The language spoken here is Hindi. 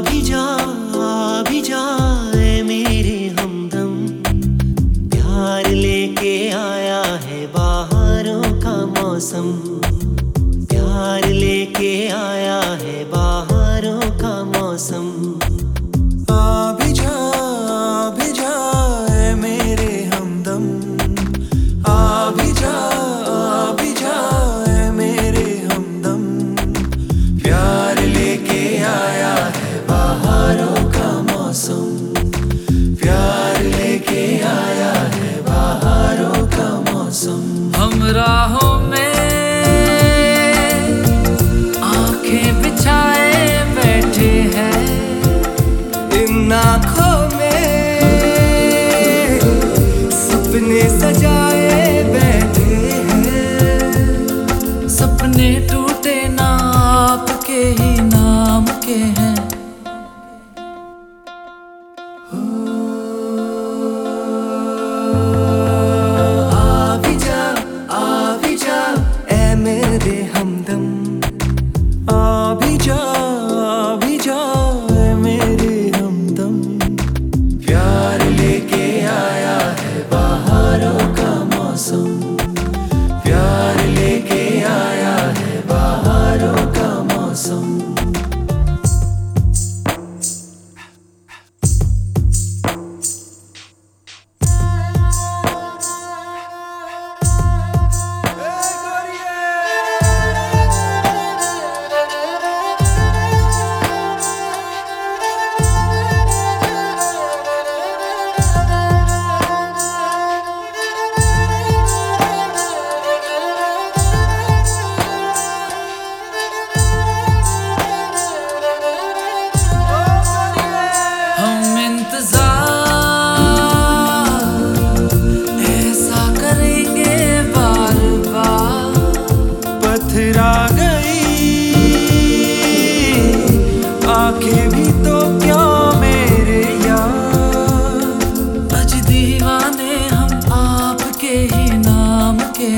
भी जा भी जा मेरे हमदम। प्यार लेके आया है बाहरों का मौसम। प्यार लेके आया है बाहरों का मौसम। टूटे ना आपके ही नाम के हैं। ही नाम के